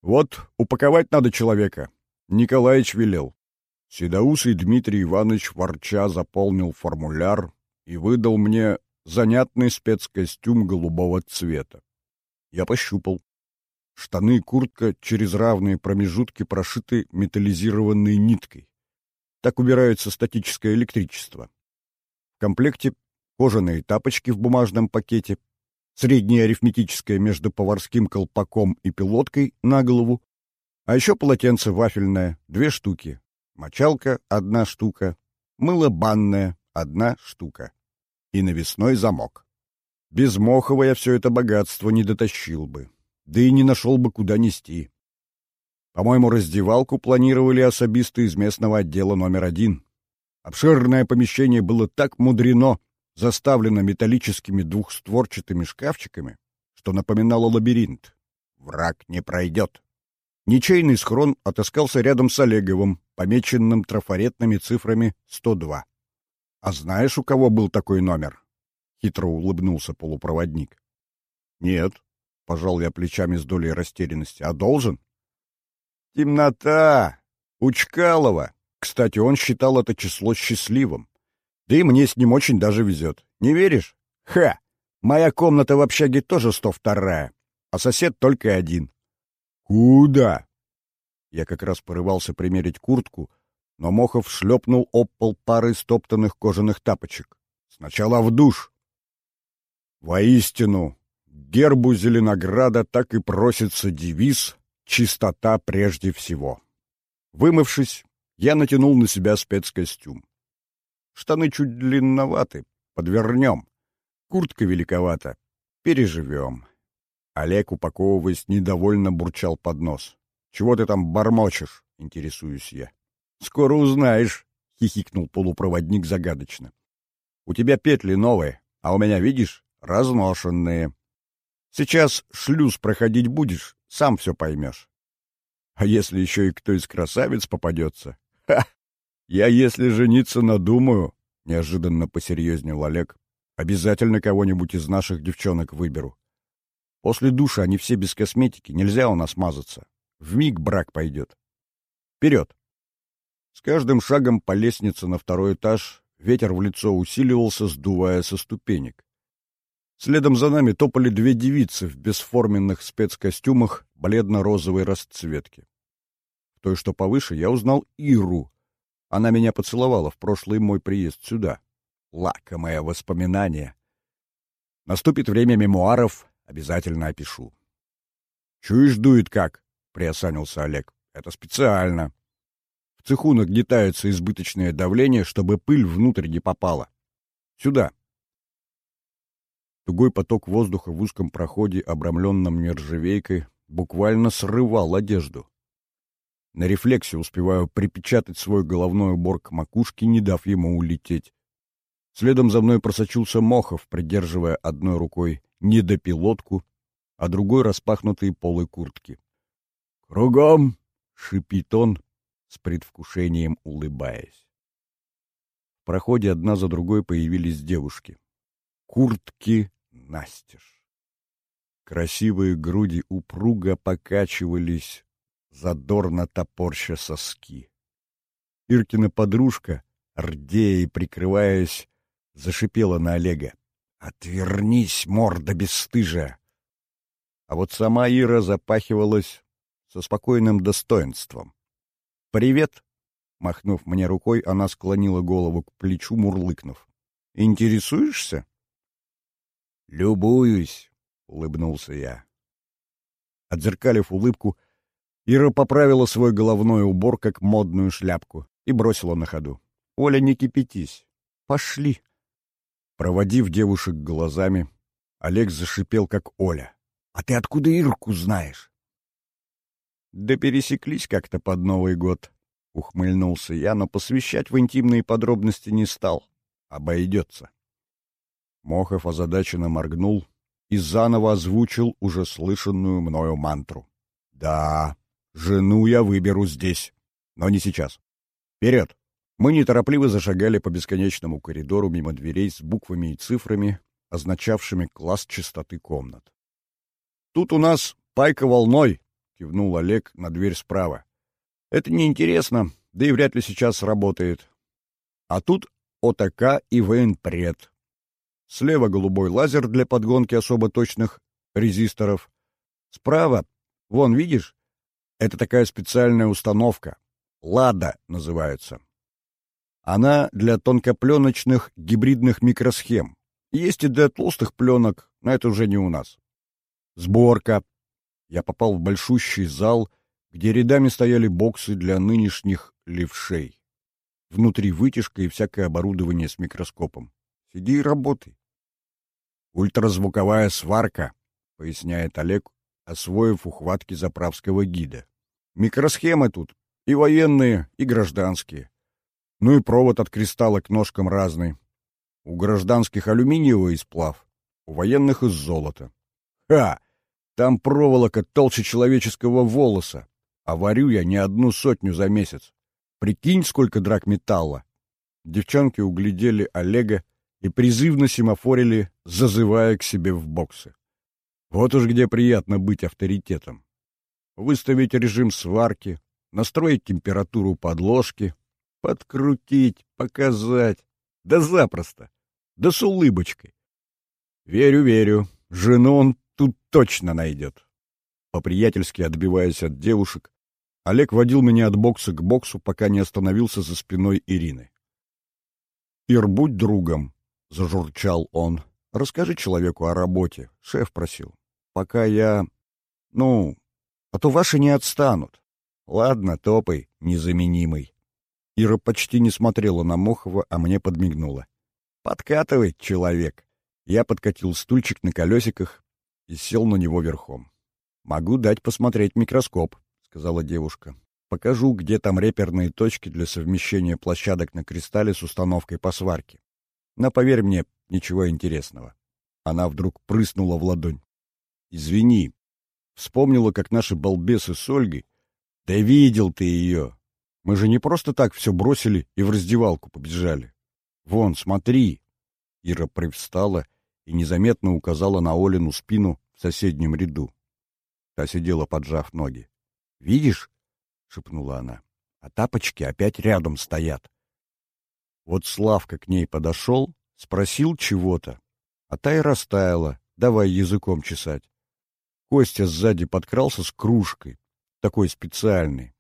«Вот, упаковать надо человека. Николаич велел. Седоусый Дмитрий Иванович ворча заполнил формуляр и выдал мне занятный спецкостюм голубого цвета. Я пощупал. Штаны и куртка через равные промежутки прошиты металлизированной ниткой. Так убирается статическое электричество. В комплекте кожаные тапочки в бумажном пакете, среднее арифметическое между поварским колпаком и пилоткой на голову, а еще полотенце вафельное, две штуки. Мочалка — одна штука. Мыло банное — одна штука. И навесной замок. Без Мохова я все это богатство не дотащил бы. Да и не нашел бы, куда нести. По-моему, раздевалку планировали особисты из местного отдела номер один. Обширное помещение было так мудрено, заставлено металлическими двухстворчатыми шкафчиками, что напоминало лабиринт. Враг не пройдет. Ничейный схрон отыскался рядом с Олеговым, помеченным трафаретными цифрами 102. «А знаешь, у кого был такой номер?» — хитро улыбнулся полупроводник. «Нет», — пожал я плечами с долей растерянности. «А должен?» «Темнота! У Чкалова! Кстати, он считал это число счастливым. Да и мне с ним очень даже везет. Не веришь? Ха! Моя комната в общаге тоже 102, а сосед только один. «Куда?» Я как раз порывался примерить куртку, но Мохов шлепнул об пол пары стоптанных кожаных тапочек. «Сначала в душ!» Воистину, гербу Зеленограда так и просится девиз «Чистота прежде всего». Вымывшись, я натянул на себя спецкостюм. Штаны чуть длинноваты, подвернем. Куртка великовата, переживем. Олег, упаковываясь, недовольно бурчал под нос. «Чего ты там бормочешь?» — интересуюсь я. «Скоро узнаешь», — хихикнул полупроводник загадочно. «У тебя петли новые, а у меня, видишь, разношенные. Сейчас шлюз проходить будешь, сам все поймешь. А если еще и кто из красавиц попадется? Ха! Я, если жениться надумаю, — неожиданно посерьезнел Олег, — обязательно кого-нибудь из наших девчонок выберу. После душа они все без косметики, нельзя у нас мазаться. В миг брак пойдет. Вперед! С каждым шагом по лестнице на второй этаж ветер в лицо усиливался, сдувая со ступенек. Следом за нами топали две девицы в бесформенных спецкостюмах бледно-розовой расцветки. В той, что повыше, я узнал Иру. Она меня поцеловала в прошлый мой приезд сюда. Лакомое воспоминание. Наступит время мемуаров, Обязательно опишу. «Чуешь, дует как?» — приосанился Олег. «Это специально. В цеху нагнетается избыточное давление, чтобы пыль внутрь не попала. Сюда. Тугой поток воздуха в узком проходе, обрамленном нержавейкой, буквально срывал одежду. На рефлексе успеваю припечатать свой головной убор к макушке, не дав ему улететь. Следом за мной просочился Мохов, придерживая одной рукой недопилотку, а другой распахнутые полы куртки. «Кругом!» — шипит он, с предвкушением улыбаясь. В проходе одна за другой появились девушки. Куртки настежь. Красивые груди упруго покачивались, задорно топорща соски. Иркина подружка, рдея и прикрываясь, зашипела на Олега. «Отвернись, морда бесстыжая!» А вот сама Ира запахивалась со спокойным достоинством. «Привет!» — махнув мне рукой, она склонила голову к плечу, мурлыкнув. «Интересуешься?» «Любуюсь!» — улыбнулся я. Отзеркалив улыбку, Ира поправила свой головной убор как модную шляпку и бросила на ходу. «Оля, не кипятись. Пошли!» Проводив девушек глазами, Олег зашипел, как Оля. «А ты откуда Ирку знаешь?» «Да пересеклись как-то под Новый год», — ухмыльнулся я, но посвящать в интимные подробности не стал. Обойдется. Мохов озадаченно моргнул и заново озвучил уже слышанную мною мантру. «Да, жену я выберу здесь, но не сейчас. Вперед!» Мы неторопливо зашагали по бесконечному коридору мимо дверей с буквами и цифрами, означавшими класс чистоты комнат. «Тут у нас пайка волной!» — кивнул Олег на дверь справа. «Это неинтересно, да и вряд ли сейчас работает. А тут ОТК и военпред. Слева голубой лазер для подгонки особо точных резисторов. Справа, вон, видишь, это такая специальная установка. «Лада» называется. Она для тонкопленочных гибридных микросхем. Есть и для толстых пленок, но это уже не у нас. Сборка, я попал в большущий зал, где рядами стояли боксы для нынешних левшей. Внутри вытяжка и всякое оборудование с микроскопом. Сиди и работай. Ультразвуковая сварка, поясняет Олег, освоив ухватки заправского гида. Микросхемы тут и военные, и гражданские. Ну и провод от кристалла к ножкам разный. У гражданских алюминиевый сплав, у военных из золота. Ха! Там проволока толще человеческого волоса, а варю я не одну сотню за месяц. Прикинь, сколько драк металла. Девчонки углядели Олега и призывно семафорили, зазывая к себе в боксы. Вот уж где приятно быть авторитетом. Выставить режим сварки, настроить температуру подложки, подкрутить, показать. Да запросто. Да с улыбочкой. Верю, верю. Жену он тут точно найдет. По-приятельски отбиваясь от девушек, Олег водил меня от бокса к боксу, пока не остановился за спиной Ирины. «Ир, будь другом», — зажурчал он. «Расскажи человеку о работе», — шеф просил. «Пока я... Ну, а то ваши не отстанут». «Ладно, топай, незаменимый». Ира почти не смотрела на Мохова, а мне подмигнула. «Подкатывай, человек». Я подкатил стульчик на колесиках, и сел на него верхом. «Могу дать посмотреть микроскоп», — сказала девушка. «Покажу, где там реперные точки для совмещения площадок на кристалле с установкой по сварке. Но, поверь мне, ничего интересного». Она вдруг прыснула в ладонь. «Извини. Вспомнила, как наши балбесы с Ольгой. Да видел ты ее. Мы же не просто так все бросили и в раздевалку побежали. Вон, смотри». Ира привстала и незаметно указала на Олину спину в соседнем ряду. Та сидела, поджав ноги. «Видишь?» — шепнула она. «А тапочки опять рядом стоят». Вот Славка к ней подошел, спросил чего-то, а та и растаяла, давай языком чесать. Костя сзади подкрался с кружкой, такой специальной,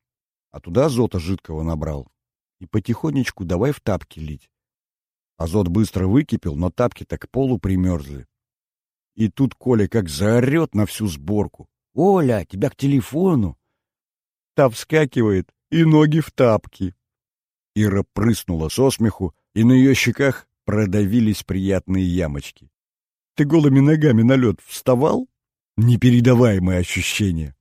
а туда азота жидкого набрал и потихонечку давай в тапки лить. Азот быстро выкипел, но тапки так к полу примерзли. И тут Коля как заорет на всю сборку. «Оля, тебя к телефону!» Та вскакивает, и ноги в тапки. Ира прыснула со смеху, и на ее щеках продавились приятные ямочки. Ты голыми ногами на лед вставал? Непередаваемые ощущения.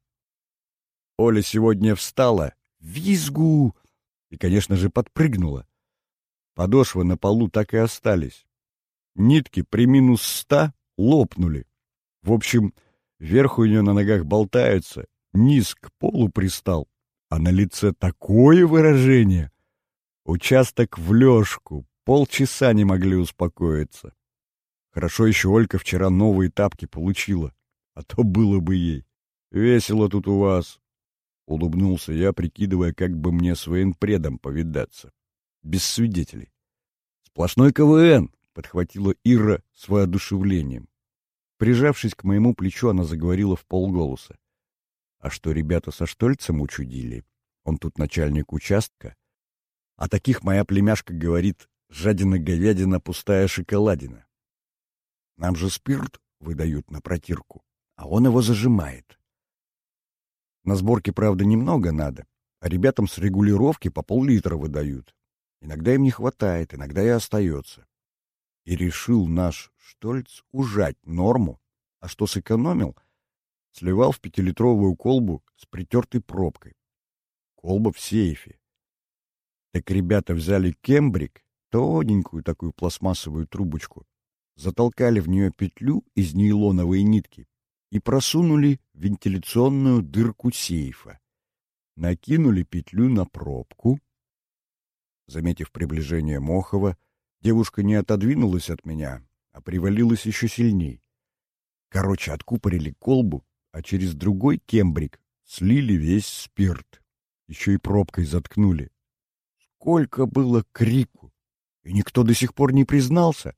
Оля сегодня встала, визгу, и, конечно же, подпрыгнула. Подошвы на полу так и остались. Нитки при минус ста лопнули. В общем, вверх у нее на ногах болтаются, низ к полу пристал, а на лице такое выражение. Участок в лёжку, полчаса не могли успокоиться. Хорошо еще Олька вчера новые тапки получила, а то было бы ей. Весело тут у вас. Улыбнулся я, прикидывая, как бы мне с военпредом повидаться. Без свидетелей. Сплошной КВН, подхватила Ира с воодушевлением. Прижавшись к моему плечу, она заговорила в полголоса. А что ребята со Штольцем учудили? Он тут начальник участка. А таких моя племяшка говорит, жадина-говядина, пустая шоколадина. Нам же спирт выдают на протирку, а он его зажимает. На сборке, правда, немного надо, а ребятам с регулировки по пол-литра выдают. Иногда им не хватает, иногда и остается. И решил наш Штольц ужать норму, а что сэкономил, сливал в пятилитровую колбу с притертой пробкой. Колба в сейфе. Так ребята взяли кембрик, тоненькую такую пластмассовую трубочку, затолкали в нее петлю из нейлоновой нитки и просунули вентиляционную дырку сейфа. Накинули петлю на пробку. Заметив приближение Мохова, девушка не отодвинулась от меня, а привалилась еще сильней. Короче, откупорили колбу, а через другой кембрик слили весь спирт. Еще и пробкой заткнули. Сколько было крику! И никто до сих пор не признался.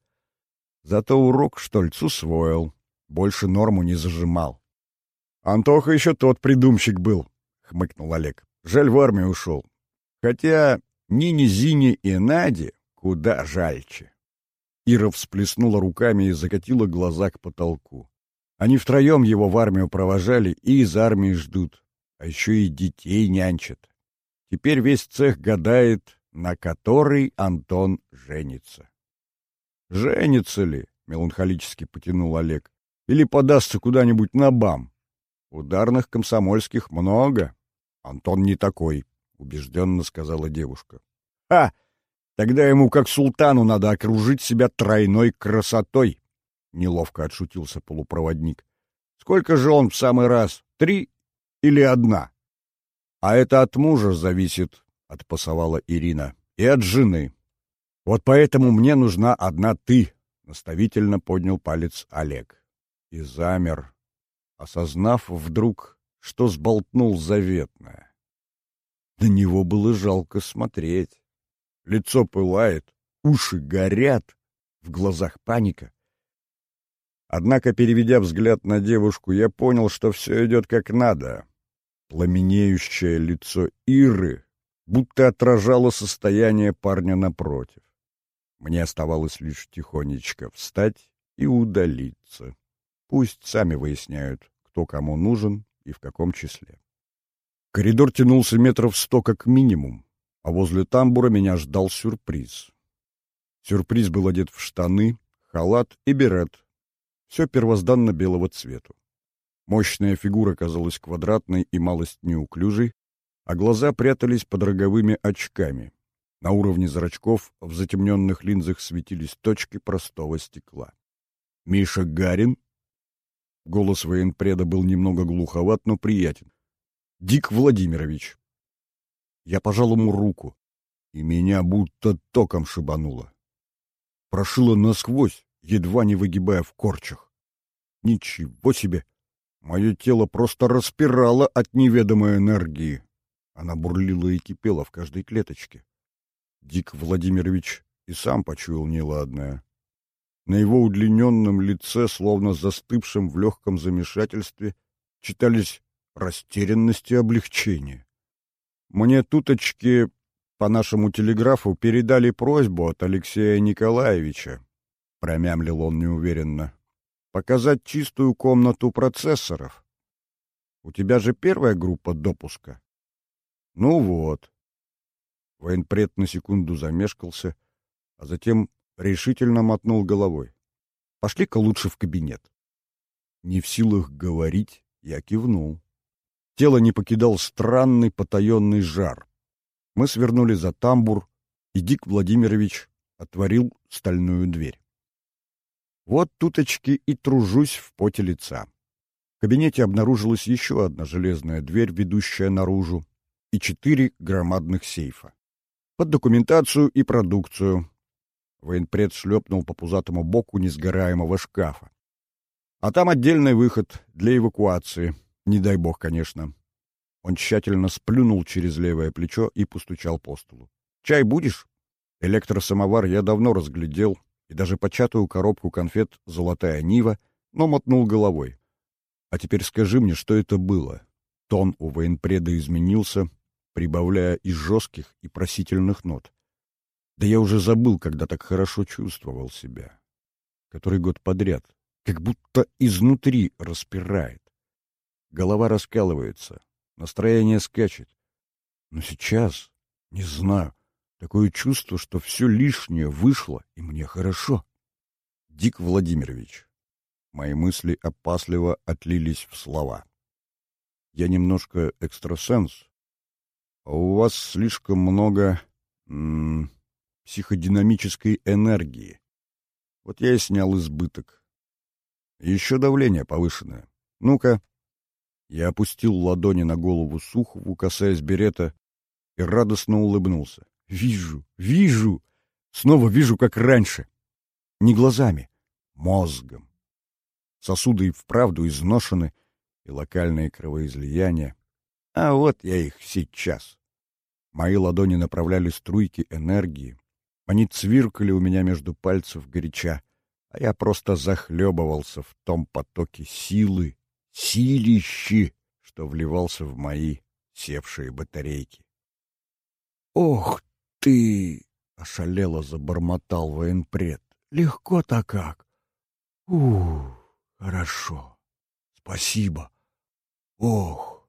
Зато урок Штольц усвоил. Больше норму не зажимал. «Антоха еще тот придумщик был», — хмыкнул Олег. «Жаль, в армию ушел. Хотя Нине, Зине и Наде куда жальче». Ира всплеснула руками и закатила глаза к потолку. Они втроем его в армию провожали и из армии ждут, а еще и детей нянчат. Теперь весь цех гадает, на который Антон женится. «Женится ли?» — меланхолически потянул Олег. «Или подастся куда-нибудь на БАМ? Ударных комсомольских много. Антон не такой», — убежденно сказала девушка. «Ха! Тогда ему, как султану, надо окружить себя тройной красотой!» — неловко отшутился полупроводник. «Сколько же он в самый раз? Три или одна?» «А это от мужа зависит», — отпасовала Ирина, — «и от жены». Вот поэтому мне нужна одна ты, — наставительно поднял палец Олег. И замер, осознав вдруг, что сболтнул заветное. На него было жалко смотреть. Лицо пылает, уши горят, в глазах паника. Однако, переведя взгляд на девушку, я понял, что все идет как надо. Пламенеющее лицо Иры будто отражало состояние парня напротив. Мне оставалось лишь тихонечко встать и удалиться. Пусть сами выясняют, кто кому нужен и в каком числе. Коридор тянулся метров сто как минимум, а возле тамбура меня ждал сюрприз. Сюрприз был одет в штаны, халат и берет. Все первозданно белого цвету. Мощная фигура казалась квадратной и малость неуклюжей, а глаза прятались под роговыми очками. На уровне зрачков в затемненных линзах светились точки простого стекла. «Миша Гарин?» Голос военпреда был немного глуховат, но приятен. «Дик Владимирович». Я пожал ему руку, и меня будто током шибануло. Прошило насквозь, едва не выгибая в корчах. Ничего себе! Мое тело просто распирало от неведомой энергии. Она бурлила и кипела в каждой клеточке. Дик Владимирович и сам почуял неладное. На его удлиненном лице, словно застывшем в легком замешательстве, читались растерянность и облегчение. Мне туточки по нашему телеграфу передали просьбу от Алексея Николаевича, промямлил он неуверенно, показать чистую комнату процессоров. У тебя же первая группа допуска. Ну вот, Военпред на секунду замешкался, а затем решительно мотнул головой. Пошли-ка лучше в кабинет. Не в силах говорить, я кивнул. Тело не покидал странный потаенный жар. Мы свернули за тамбур, и Дик Владимирович отворил стальную дверь. Вот туточки и тружусь в поте лица. В кабинете обнаружилась еще одна железная дверь, ведущая наружу, и четыре громадных сейфа. Под документацию и продукцию. Военпред шлепнул по пузатому боку несгораемого шкафа. А там отдельный выход для эвакуации. Не дай бог, конечно. Он тщательно сплюнул через левое плечо и постучал по столу. «Чай будешь?» Электросамовар я давно разглядел, и даже початую коробку конфет «Золотая Нива», но мотнул головой. А теперь скажи мне, что это было? Тон у военпреда изменился, прибавляя и жестких, и просительных нот. Да я уже забыл, когда так хорошо чувствовал себя. Который год подряд. Как будто изнутри распирает. Голова раскалывается, настроение скачет. Но сейчас, не знаю, такое чувство, что все лишнее вышло, и мне хорошо. Дик Владимирович, Мои мысли опасливо отлились в слова. «Я немножко экстрасенс, а у вас слишком много м -м, психодинамической энергии. Вот я и снял избыток. Еще давление повышенное. Ну-ка». Я опустил ладони на голову Сухову, касаясь берета, и радостно улыбнулся. «Вижу, вижу! Снова вижу, как раньше. Не глазами, мозгом. Сосуды и вправду изношены, и локальные кровоизлияния. А вот я их сейчас. Мои ладони направляли струйки энергии. Они цвиркали у меня между пальцев горяча, а я просто захлебывался в том потоке силы, силищи, что вливался в мои севшие батарейки. «Ох ты!» — ошалело забормотал военпред. «Легко-то как! Ух!» Хорошо. Спасибо. Ох.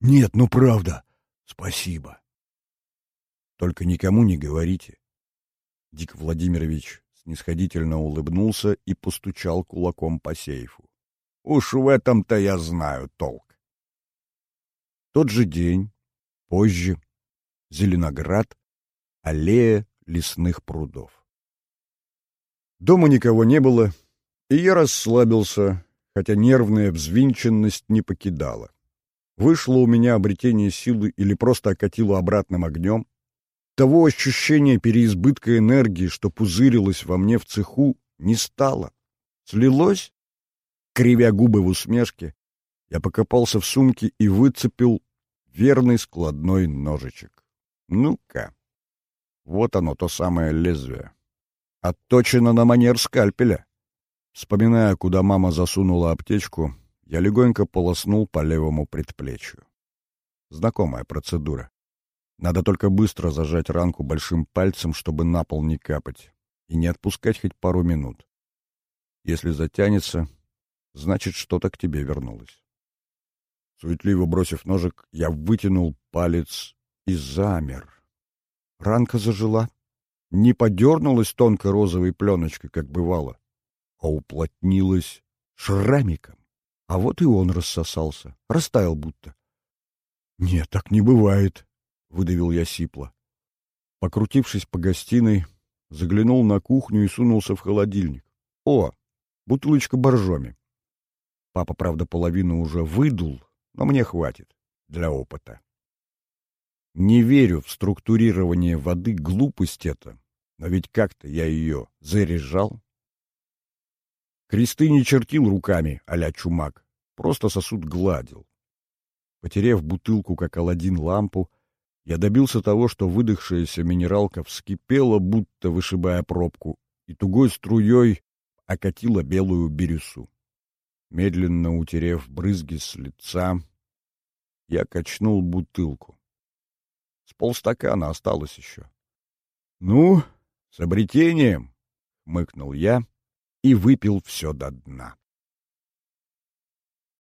Нет, ну правда. Спасибо. Только никому не говорите. Дик Владимирович снисходительно улыбнулся и постучал кулаком по сейфу. Уж в этом-то я знаю толк. Тот же день, позже, Зеленоград, аллея лесных прудов. Дома никого не было, и я расслабился, хотя нервная взвинченность не покидала. Вышло у меня обретение силы или просто окатило обратным огнем. Того ощущения переизбытка энергии, что пузырилось во мне в цеху, не стало. Слилось? Кривя губы в усмешке, я покопался в сумке и выцепил верный складной ножичек. Ну-ка. Вот оно, то самое лезвие. Отточено на манер скальпеля. Вспоминая, куда мама засунула аптечку, я легонько полоснул по левому предплечью. Знакомая процедура. Надо только быстро зажать ранку большим пальцем, чтобы на пол не капать, и не отпускать хоть пару минут. Если затянется, значит, что-то к тебе вернулось. Суетливо бросив ножик, я вытянул палец и замер. Ранка зажила. Не подернулась тонкой розовой пленочкой, как бывало а уплотнилась шрамиком. А вот и он рассосался, растаял будто. — Нет, так не бывает, — выдавил я сипло. Покрутившись по гостиной, заглянул на кухню и сунулся в холодильник. О, бутылочка боржоми. Папа, правда, половину уже выдул, но мне хватит для опыта. Не верю в структурирование воды, глупость это, но ведь как-то я ее заряжал. Кресты не чертил руками а чумак, просто сосуд гладил. Потерев бутылку, как Аладдин, лампу, я добился того, что выдохшаяся минералка вскипела, будто вышибая пробку, и тугой струей окатила белую бирюсу. Медленно утерев брызги с лица, я качнул бутылку. С полстакана осталось еще. — Ну, с обретением! — мыкнул я и выпил все до дна.